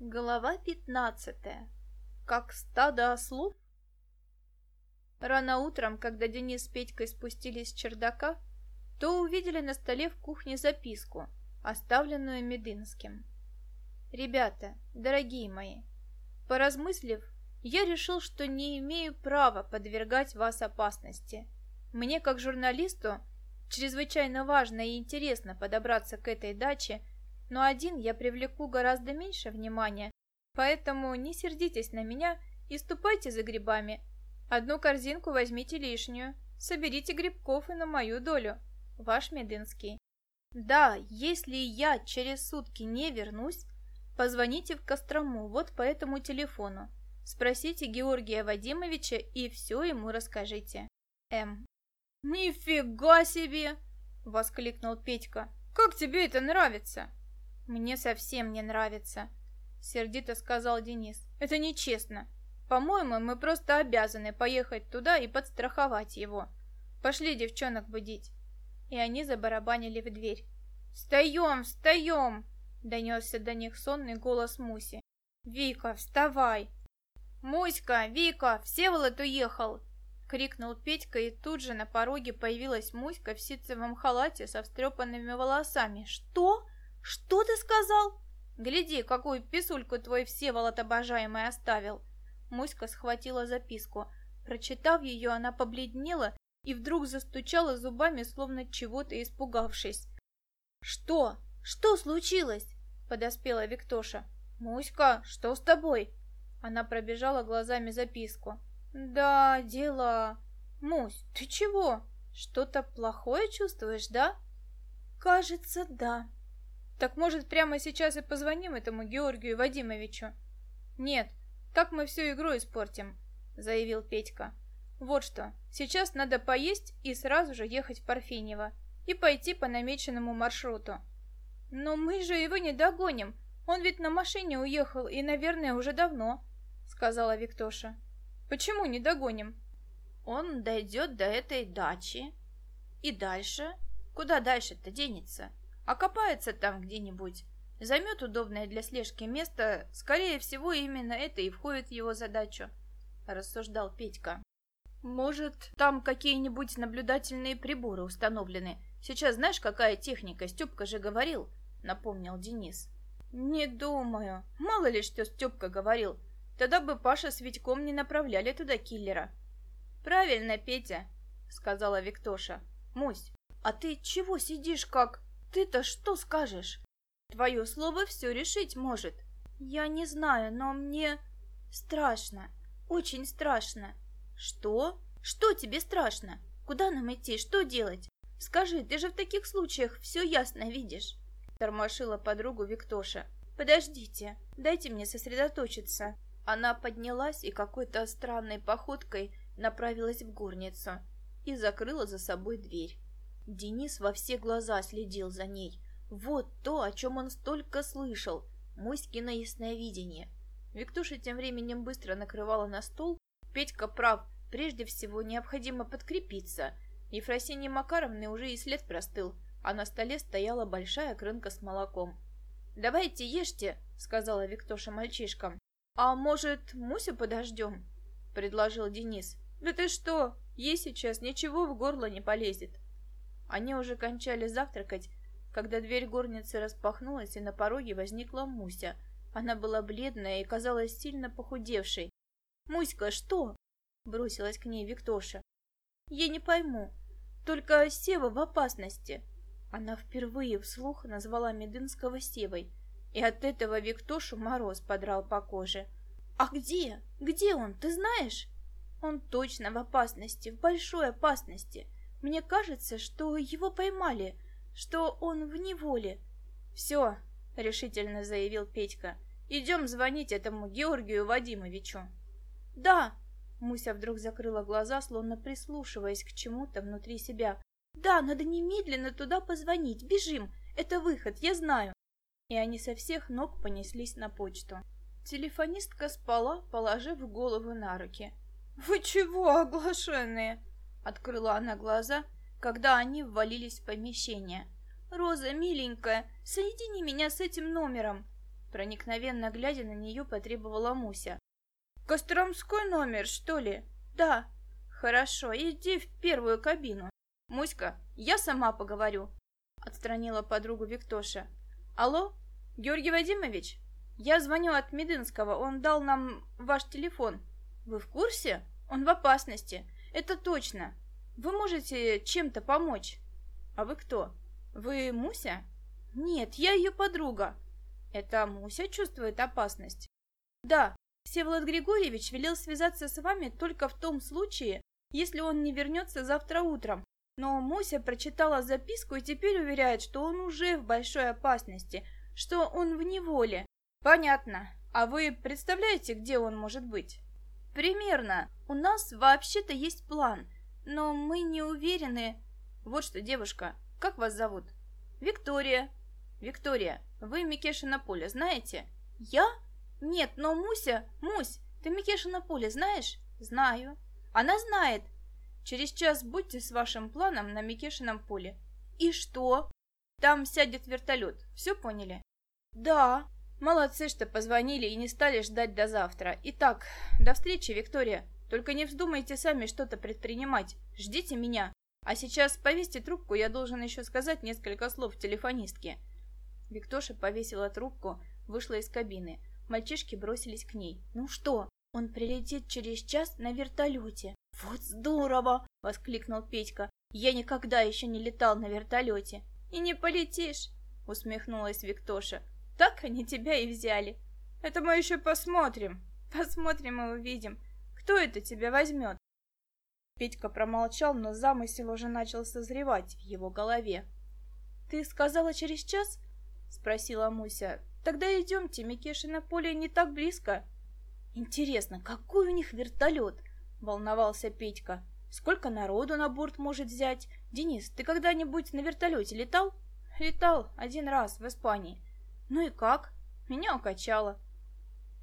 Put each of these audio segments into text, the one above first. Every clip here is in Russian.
Глава пятнадцатая. Как стадо ослов? Рано утром, когда Денис с Петькой спустились с чердака, то увидели на столе в кухне записку, оставленную Медынским. «Ребята, дорогие мои, поразмыслив, я решил, что не имею права подвергать вас опасности. Мне, как журналисту, чрезвычайно важно и интересно подобраться к этой даче – но один я привлеку гораздо меньше внимания, поэтому не сердитесь на меня и ступайте за грибами. Одну корзинку возьмите лишнюю, соберите грибков и на мою долю. Ваш Медынский. Да, если я через сутки не вернусь, позвоните в Кострому вот по этому телефону. Спросите Георгия Вадимовича и все ему расскажите. М. «Нифига себе!» — воскликнул Петька. «Как тебе это нравится?» «Мне совсем не нравится», — сердито сказал Денис. «Это нечестно. По-моему, мы просто обязаны поехать туда и подстраховать его. Пошли девчонок будить». И они забарабанили в дверь. «Встаем, встаем!» — донесся до них сонный голос Муси. «Вика, вставай!» «Муська, Вика, Всеволод уехал!» — крикнул Петька, и тут же на пороге появилась Муська в ситцевом халате со встрепанными волосами. «Что?» «Что ты сказал?» «Гляди, какую писульку твой Всеволод обожаемый оставил!» Муська схватила записку. Прочитав ее, она побледнела и вдруг застучала зубами, словно чего-то испугавшись. «Что? Что случилось?» — подоспела Виктоша. «Муська, что с тобой?» Она пробежала глазами записку. «Да, дела. Мусь, ты чего? Что-то плохое чувствуешь, да?» «Кажется, да», так может прямо сейчас и позвоним этому Георгию Вадимовичу? Нет, так мы всю игру испортим, заявил Петька. Вот что, сейчас надо поесть и сразу же ехать в Парфенево и пойти по намеченному маршруту. Но мы же его не догоним, он ведь на машине уехал и, наверное, уже давно, сказала Виктоша. Почему не догоним? Он дойдет до этой дачи. И дальше? Куда дальше-то денется? Окопается там где-нибудь, займет удобное для слежки место, скорее всего, именно это и входит в его задачу, рассуждал Петька. Может, там какие-нибудь наблюдательные приборы установлены. Сейчас знаешь, какая техника, Степка же говорил, напомнил Денис. Не думаю. Мало ли, что Степка говорил. Тогда бы Паша с Витьком не направляли туда киллера. Правильно, Петя, сказала Виктоша. Мусь, а ты чего сидишь как... Ты-то что скажешь? Твое слово все решить может. Я не знаю, но мне страшно. Очень страшно. Что? Что тебе страшно? Куда нам идти? Что делать? Скажи, ты же в таких случаях все ясно видишь. Тормошила подругу Виктоша. Подождите, дайте мне сосредоточиться. Она поднялась и какой-то странной походкой направилась в горницу и закрыла за собой дверь. Денис во все глаза следил за ней. Вот то, о чем он столько слышал. Муськино ясновидение. Виктуша тем временем быстро накрывала на стол. Петька прав, прежде всего необходимо подкрепиться. Ефросиньи Макаровны уже и след простыл, а на столе стояла большая крынка с молоком. «Давайте ешьте», — сказала Виктоша мальчишкам. «А может, Мусю подождем?» — предложил Денис. «Да ты что, ей сейчас ничего в горло не полезет». Они уже кончали завтракать, когда дверь горницы распахнулась, и на пороге возникла Муся. Она была бледная и казалась сильно похудевшей. «Муська, что?» — бросилась к ней Виктоша. «Я не пойму. Только Сева в опасности». Она впервые вслух назвала Медынского Севой, и от этого Виктошу мороз подрал по коже. «А где? Где он, ты знаешь?» «Он точно в опасности, в большой опасности. Мне кажется, что его поймали, что он в неволе. Все, решительно заявил Петька. Идем звонить этому Георгию Вадимовичу. Да, Муся вдруг закрыла глаза, словно прислушиваясь к чему-то внутри себя. Да, надо немедленно туда позвонить. Бежим. Это выход, я знаю. И они со всех ног понеслись на почту. Телефонистка спала, положив голову на руки. «Вы чего, оглашенные?» Открыла она глаза, когда они ввалились в помещение. «Роза, миленькая, соедини меня с этим номером!» Проникновенно глядя на нее, потребовала Муся. «Костромской номер, что ли?» «Да». «Хорошо, иди в первую кабину». «Муська, я сама поговорю», — отстранила подругу Виктоша. «Алло, Георгий Вадимович? Я звоню от Медынского, он дал нам ваш телефон. Вы в курсе? Он в опасности. Это точно. Вы можете чем-то помочь?» «А вы кто? Вы Муся?» «Нет, я ее подруга». «Это Муся чувствует опасность?» «Да, Всеволод Григорьевич велел связаться с вами только в том случае, если он не вернется завтра утром. Но Муся прочитала записку и теперь уверяет, что он уже в большой опасности, что он в неволе. Понятно. А вы представляете, где он может быть? Примерно. У нас вообще-то есть план, но мы не уверены. Вот что, девушка, как вас зовут? Виктория. Виктория, вы Микешина поле знаете? Я? Нет, но Муся... Мусь, ты Микешина поле знаешь? Знаю. Она знает. Через час будьте с вашим планом на Микешином поле. И что? Там сядет вертолет. Все поняли? Да. Молодцы, что позвонили и не стали ждать до завтра. Итак, до встречи, Виктория. Только не вздумайте сами что-то предпринимать. Ждите меня. А сейчас повесьте трубку, я должен еще сказать несколько слов телефонистке. Виктоша повесила трубку, вышла из кабины. Мальчишки бросились к ней. «Ну что, он прилетит через час на вертолете?» «Вот здорово!» — воскликнул Петька. «Я никогда еще не летал на вертолете». «И не полетишь!» — усмехнулась Виктоша. «Так они тебя и взяли». «Это мы еще посмотрим. Посмотрим и увидим, кто это тебя возьмет». Петька промолчал, но замысел уже начал созревать в его голове. «Ты сказала через час?» — спросила Муся. Тогда идемте, Микешино поле не так близко. Интересно, какой у них вертолет? Волновался Петька. Сколько народу на борт может взять? Денис, ты когда-нибудь на вертолете летал? Летал один раз в Испании. Ну и как? Меня укачало.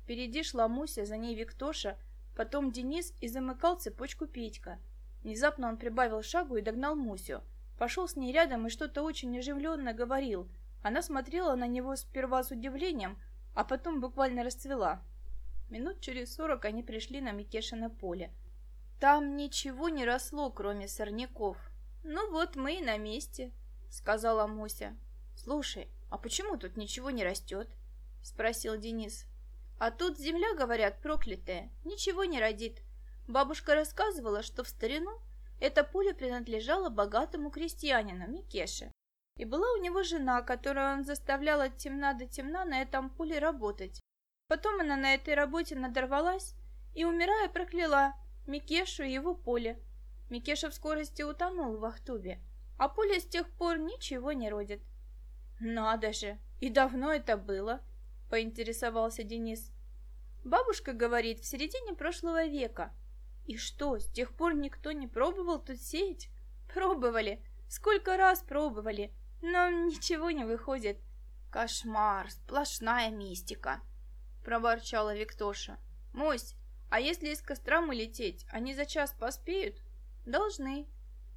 Впереди шла Муся, за ней Виктоша, потом Денис и замыкал цепочку Петька. Внезапно он прибавил шагу и догнал Мусю. Пошел с ней рядом и что-то очень оживленно говорил – она смотрела на него сперва с удивлением, а потом буквально расцвела. Минут через сорок они пришли на Микешино поле. Там ничего не росло, кроме сорняков. «Ну вот мы и на месте», — сказала Муся. «Слушай, а почему тут ничего не растет?» — спросил Денис. «А тут земля, говорят, проклятая, ничего не родит. Бабушка рассказывала, что в старину это поле принадлежало богатому крестьянину Микеше. И была у него жена, которую он заставлял от темна до темна на этом поле работать. Потом она на этой работе надорвалась и, умирая, прокляла Микешу и его поле. Микеша в скорости утонул в Ахтубе, а поле с тех пор ничего не родит. «Надо же! И давно это было?» – поинтересовался Денис. Бабушка говорит, в середине прошлого века. И что, с тех пор никто не пробовал тут сеять? Пробовали. Сколько раз пробовали. Но ничего не выходит. Кошмар, сплошная мистика, проворчала Виктоша. Мось, а если из Костромы лететь, они за час поспеют? Должны.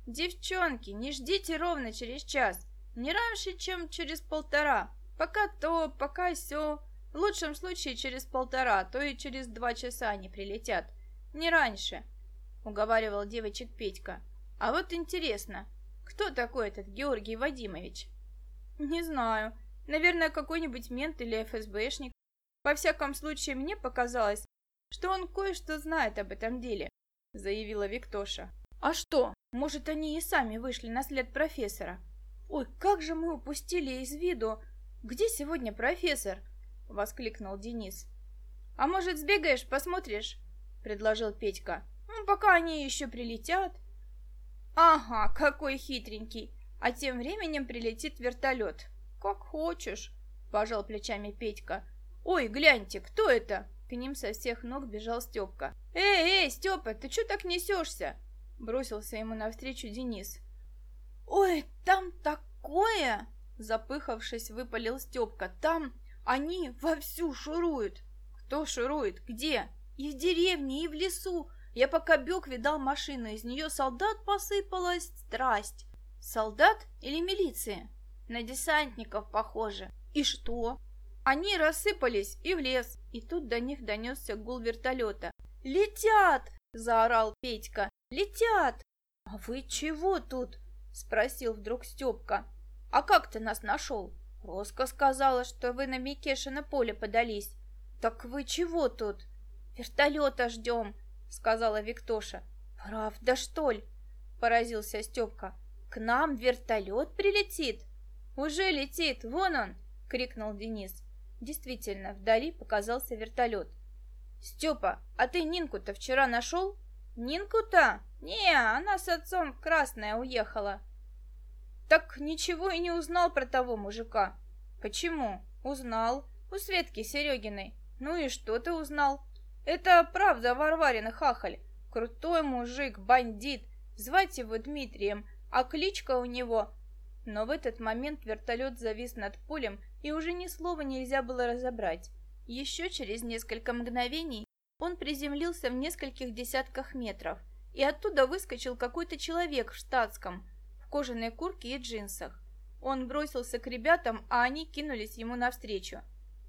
Девчонки, не ждите ровно через час. Не раньше, чем через полтора. Пока то, пока сё. В лучшем случае через полтора, то и через два часа они прилетят. Не раньше, уговаривал девочек Петька. А вот интересно, кто такой этот Георгий Вадимович? Не знаю. Наверное, какой-нибудь мент или ФСБшник. Во всяком случае, мне показалось, что он кое-что знает об этом деле, заявила Виктоша. А что? Может, они и сами вышли на след профессора? Ой, как же мы упустили из виду. Где сегодня профессор? воскликнул Денис. А может, сбегаешь, посмотришь? предложил Петька. Ну, пока они еще прилетят. Ага, какой хитренький. А тем временем прилетит вертолет. Как хочешь, пожал плечами Петька. Ой, гляньте, кто это? К ним со всех ног бежал Степка. Эй, эй, Степа, ты что так несешься? Бросился ему навстречу Денис. Ой, там такое! Запыхавшись, выпалил Степка. Там они вовсю шуруют. Кто шурует? Где? И в деревне, и в лесу. Я пока бег, видал машину, из нее солдат посыпалась страсть. Солдат или милиция? На десантников похоже. И что? Они рассыпались и в лес. И тут до них донесся гул вертолета. «Летят!» – заорал Петька. «Летят!» «А вы чего тут?» – спросил вдруг Степка. «А как ты нас нашел?» «Роска сказала, что вы на Микешино поле подались». «Так вы чего тут?» «Вертолета ждем», — сказала Виктоша. «Правда, что ли?» — поразился Степка. «К нам вертолет прилетит?» «Уже летит, вон он!» — крикнул Денис. Действительно, вдали показался вертолет. «Степа, а ты Нинку-то вчера нашел?» «Нинку-то? Не, она с отцом в Красное уехала». «Так ничего и не узнал про того мужика». «Почему?» «Узнал. У Светки Серегиной. Ну и что ты узнал?» «Это правда Варварина хахаль. Крутой мужик, бандит. Звать его Дмитрием, а кличка у него...» Но в этот момент вертолет завис над полем, и уже ни слова нельзя было разобрать. Еще через несколько мгновений он приземлился в нескольких десятках метров, и оттуда выскочил какой-то человек в штатском, в кожаной куртке и джинсах. Он бросился к ребятам, а они кинулись ему навстречу.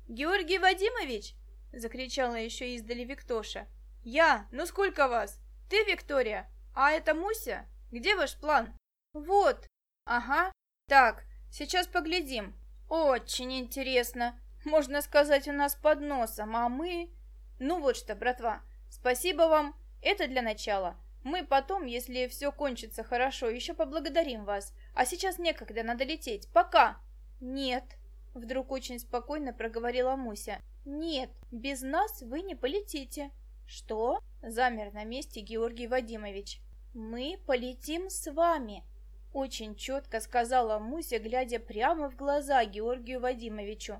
«Георгий Вадимович!» — закричала еще издали Виктоша. «Я! Ну сколько вас? Ты, Виктория? А это Муся? Где ваш план?» «Вот!» «Ага. Так, сейчас поглядим. Очень интересно. Можно сказать, у нас под носом, а мы...» «Ну вот что, братва, спасибо вам. Это для начала. Мы потом, если все кончится хорошо, еще поблагодарим вас. А сейчас некогда, надо лететь. Пока!» «Нет!» — вдруг очень спокойно проговорила Муся. «Нет, без нас вы не полетите». «Что?» — замер на месте Георгий Вадимович. «Мы полетим с вами», — очень четко сказала Муся, глядя прямо в глаза Георгию Вадимовичу.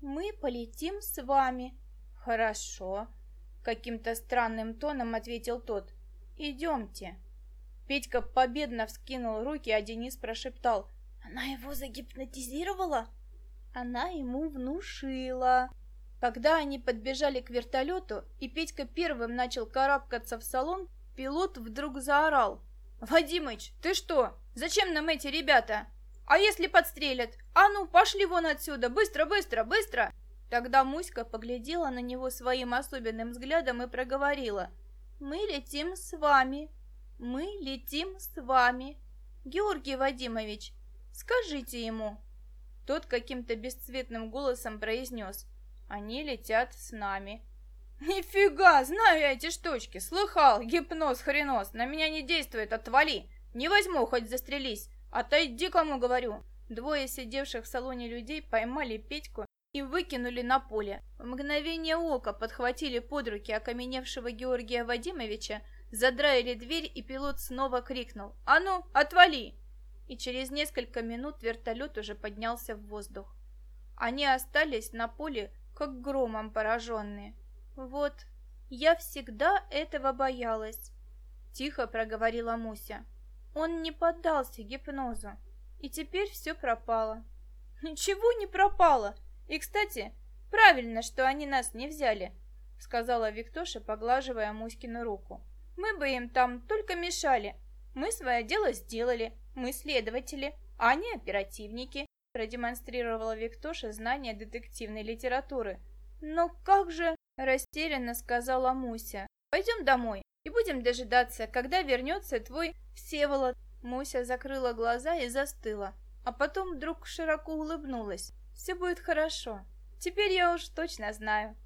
«Мы полетим с вами». «Хорошо», — каким-то странным тоном ответил тот. «Идемте». Петька победно вскинул руки, а Денис прошептал. «Она его загипнотизировала?» «Она ему внушила». Когда они подбежали к вертолету, и Петька первым начал карабкаться в салон, пилот вдруг заорал. «Вадимыч, ты что? Зачем нам эти ребята? А если подстрелят? А ну, пошли вон отсюда! Быстро, быстро, быстро!» Тогда Муська поглядела на него своим особенным взглядом и проговорила. «Мы летим с вами. Мы летим с вами. Георгий Вадимович, скажите ему». Тот каким-то бесцветным голосом произнес. «Они летят с нами». «Нифига, знаю я эти штучки, слыхал, гипноз-хреноз, на меня не действует, отвали, не возьму, хоть застрелись, отойди, кому говорю». Двое сидевших в салоне людей поймали Петьку и выкинули на поле. В мгновение ока подхватили под руки окаменевшего Георгия Вадимовича, задраили дверь, и пилот снова крикнул «А ну, отвали!» И через несколько минут вертолет уже поднялся в воздух. Они остались на поле, как громом пораженные. «Вот, я всегда этого боялась», — тихо проговорила Муся. Он не поддался гипнозу, и теперь все пропало. «Ничего не пропало!» И, кстати, правильно, что они нас не взяли, сказала Виктоша, поглаживая Муськину руку. Мы бы им там только мешали. Мы свое дело сделали, мы следователи, а они оперативники, продемонстрировала Виктоша знания детективной литературы. Но как же, растерянно сказала Муся. Пойдем домой и будем дожидаться, когда вернется твой Всеволод. Муся закрыла глаза и застыла, а потом вдруг широко улыбнулась. Все будет хорошо. Теперь я уж точно знаю.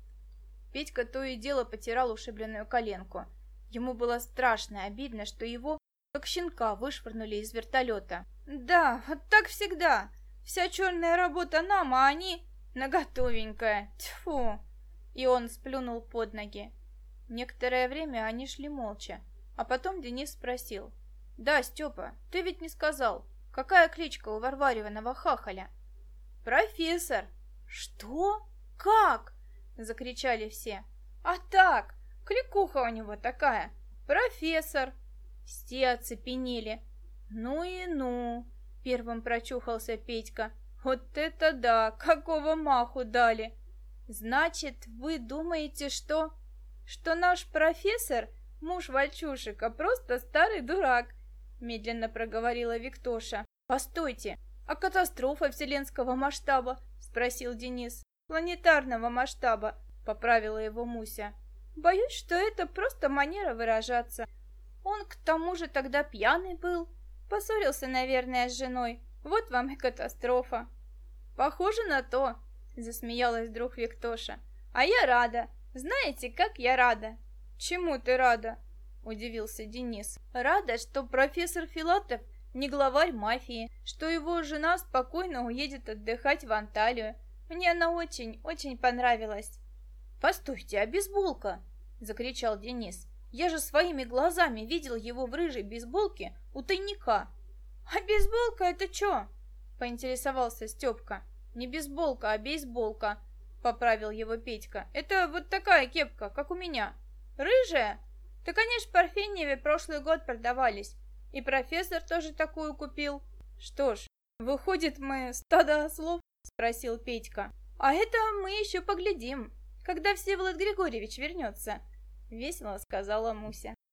Петька то и дело потирал ушибленную коленку. Ему было страшно обидно, что его, как щенка, вышвырнули из вертолета. Да, вот так всегда. Вся черная работа нам, а они наготовенькая. Тьфу. И он сплюнул под ноги. Некоторое время они шли молча, а потом Денис спросил. «Да, Степа, ты ведь не сказал, какая кличка у Варваревного хахаля?» «Профессор!» «Что? Как?» — закричали все. «А так, кликуха у него такая, профессор!» Все оцепенели. «Ну и ну!» — первым прочухался Петька. «Вот это да! Какого маху дали!» «Значит, вы думаете, что...» «Что наш профессор, муж Вальчушика, просто старый дурак?» Медленно проговорила Виктоша. «Постойте, «А катастрофа вселенского масштаба?» – спросил Денис. планетарного масштаба, поправила его Муся. Боюсь, что это просто манера выражаться. Он к тому же тогда пьяный был, поссорился, наверное, с женой. Вот вам и катастрофа. Похоже на то, засмеялась вдруг Виктоша. А я рада. Знаете, как я рада? Чему ты рада? Удивился Денис. Рада, что профессор Филатов не главарь мафии, что его жена спокойно уедет отдыхать в Анталию. Мне она очень, очень понравилась. «Постойте, а бейсболка?» — закричал Денис. «Я же своими глазами видел его в рыжей бейсболке у тайника». «А бейсболка это что?» — поинтересовался Степка. «Не бейсболка, а бейсболка», — поправил его Петька. «Это вот такая кепка, как у меня». «Рыжая? Да, конечно, в Парфеневе прошлый год продавались. И профессор тоже такую купил». «Что ж, выходит, мы стадо ослов?» — спросил Петька. «А это мы еще поглядим», когда Всеволод Григорьевич вернется?» — весело сказала Муся.